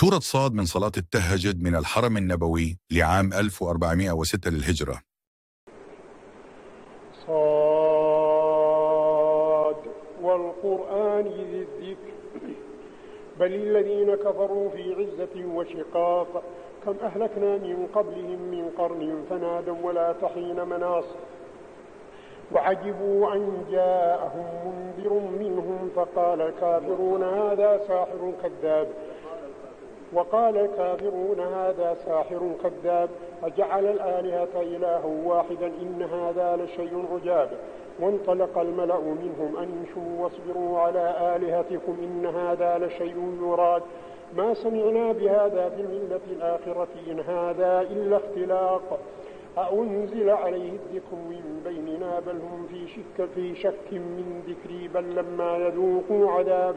سورة صاد من صلاة التهجد من الحرم النبوي لعام 1406 للهجرة. صاد والقرآن ذي الذكر. بل الذين كفروا في عزة وشقاق كم أهلكنا من قبلهم من قرن فنادوا ولا تحين مناص. وعجبوا أن جاءهم منذر منهم فقال الكافرون هذا ساحر كذاب. وقال الكافرون هذا ساحر كذاب أجعل الآلهة إلها واحدا إن هذا لشيء عجاب. وانطلق الملأ منهم أن امشوا واصبروا على آلهتكم إن هذا لشيء يراد. ما سمعنا بهذا في الملة الآخرة إن هذا إلا اختلاق. أأنزل عليه الذكر من بيننا؟ بل هم في شك في شك من ذكري بل لما يذوقوا عذاب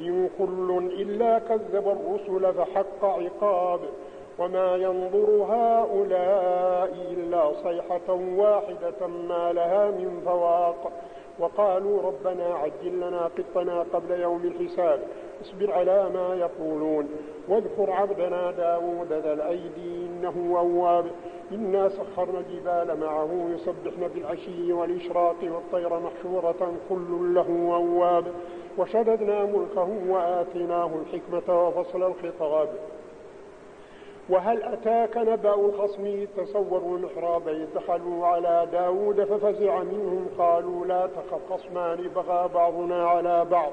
إن كل إلا كذب الرسل فحق عقاب وما ينظر هؤلاء إلا صيحة واحدة ما لها من فواق وقالوا ربنا عجل لنا قطنا قبل يوم الحساب اصبر على ما يقولون واذكر عبدنا داود ذا الأيدي إنه أواب إنا سخرنا الجبال معه يسبحن بالعشي والإشراق والطير محشورة كل له أواب وشددنا ملكه وآتيناه الحكمة وفصل الخطاب. وهل أتاك نبأ الخصم تصوروا المحراب إذ دخلوا على داود ففزع منهم قالوا لا تخف خصمان بغى بعضنا على بعض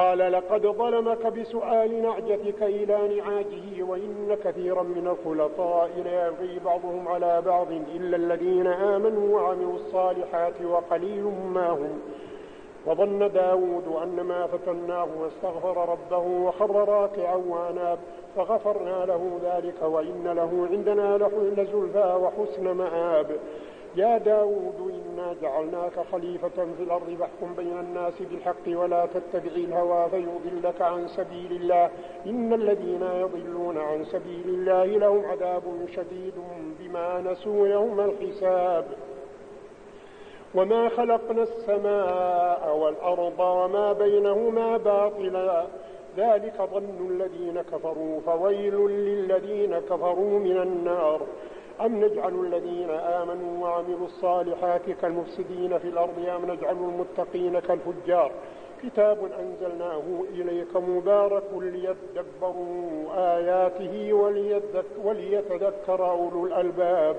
قال لقد ظلمك بسؤال نعجتك إلى نعاجه وإن كثيرا من الخلطاء ليبغي بعضهم على بعض إلا الذين آمنوا وعملوا الصالحات وقليل ما هم. وظن داود أن ما فتناه واستغفر ربه وخر راكعا وأناب فغفرنا له ذلك وإن له عندنا لزلفى وحسن مآب. يا داود إنا جعلناك خليفة في الأرض فاحكم بين الناس بالحق ولا تتبع الهوى فيضلك عن سبيل الله. إن الذين يضلون عن سبيل الله لهم عذاب شديد بما نسوا يوم الحساب. وما خلقنا السماء والأرض وما بينهما باطلا. ذلك ظن الذين كفروا فويل للذين كفروا من النار. أم نجعل الذين آمنوا وعملوا الصالحات كالمفسدين في الأرض أم نجعل المتقين كالفجار؟ كتاب أنزلناه إليك مبارك ليدبروا آياته وليتذكر أولو الألباب.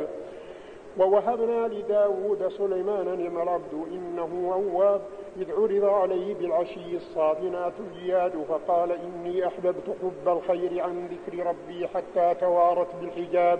ووهبنا لداود سليمان نعم العبد إنه أواب. إذ عرض عليه بالعشي الصافنات الجياد؟ فقال إني أحببت حب الخير عن ذكر ربي حتى توارت بالحجاب.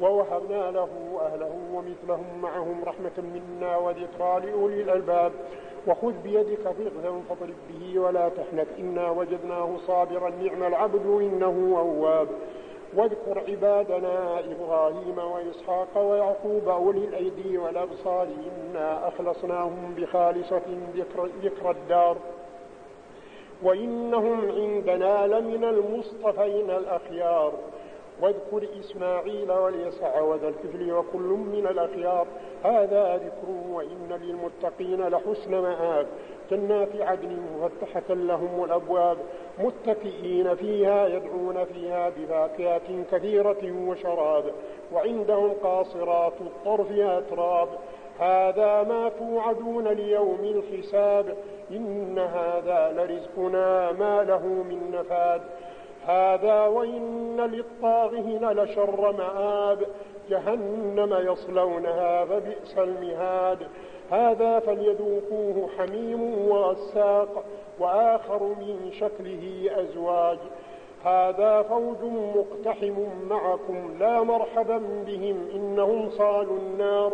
ووهبنا له أهله ومثلهم معهم رحمة منا وذكرى لأولي الألباب. وخذ بيدك ضغثا فاضرب به ولا تحنث. إنا وجدناه صابرا. نعم العبد إنه أواب. واذكر عبادنا إبراهيم وإسحاق ويعقوب أولي الأيدي والأبصار. إنا أخلصناهم بخالصة ذكر الدار. وإنهم عندنا لمن المصطفين الأخيار. واذكر إسماعيل واليسع وذا الكفل وكل من الأخيار. هذا ذكر وإن للمتقين لحسن مآب. جنات عدن مفتحة لهم الأبواب. متكئين فيها يدعون فيها بفاكهة كثيرة وشراب. وعندهم قاصرات الطرف أتراب. هذا ما توعدون ليوم الحساب. إن هذا لرزقنا ما له من نفاد. هذا وإن للطاغين لشر مآب. جهنم يصلونها فبئس المهاد. هذا فليذوقوه حميم وغساق وآخر من شكله أزواج. هذا فوج مقتحم معكم لا مرحبا بهم إنهم صالوا النار.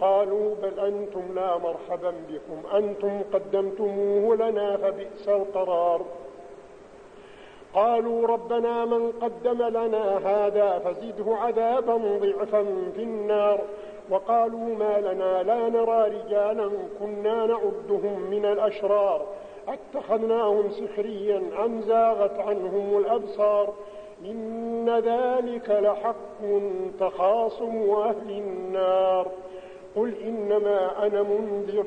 قالوا بل أنتم لا مرحبا بكم. أنتم قدمتموه لنا فبئس القرار. قالوا ربنا من قدم لنا هذا فزده عذابا ضعفا في النار. وقالوا ما لنا لا نرى رجالا كنا نعدهم من الأشرار. أتخذناهم سخريا أم زاغت عنهم الأبصار؟ إن ذلك لحق تخاصم أهل النار. قل إنما أنا منذر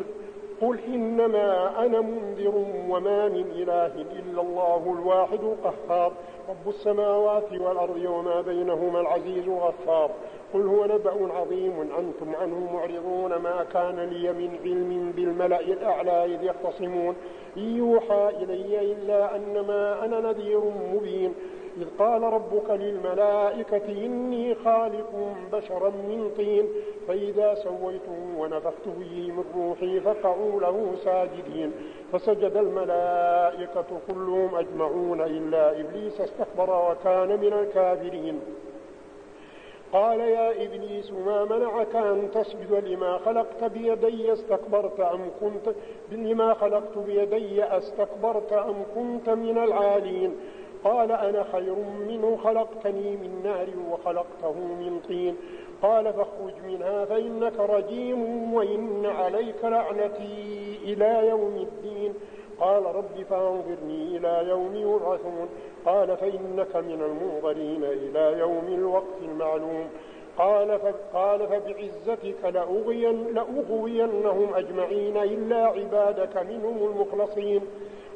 قل إنما أنا منذر وما من إله إلا الله الواحد القهار. رب السماوات والأرض وما بينهما العزيز الغفار. قل هو نبأ عظيم. أنتم عنه معرضون ما كان لي من علم بالملأ الأعلى إذ يختصمون. إن يوحى إلي إلا أنما أنا نذير مبين. إذ قال ربك للملائكة إني خالق بشرا من طين فإذا سويته ونفخت به من روحي فقعوا له ساجدين. فسجد الملائكة كلهم أجمعون إلا إبليس استكبر وكان من الكافرين. قال يا إبليس ما منعك أن تسجد لما خلقت بيدي استكبرت أم كنت لما خلقت بيدي أستكبرت أم كنت من العالين. قال أنا خير منه خلقتني من نار وخلقته من طين. قال فاخرج منها فإنك رجيم وإن عليك لعنتي إلى يوم الدين. قال رب فانظرني إلى يوم يبعثون. قال فإنك من المنظرين إلى يوم الوقت المعلوم. قال قال فبعزتك لأغين لأغوينهم أجمعين إلا عبادك منهم المخلصين.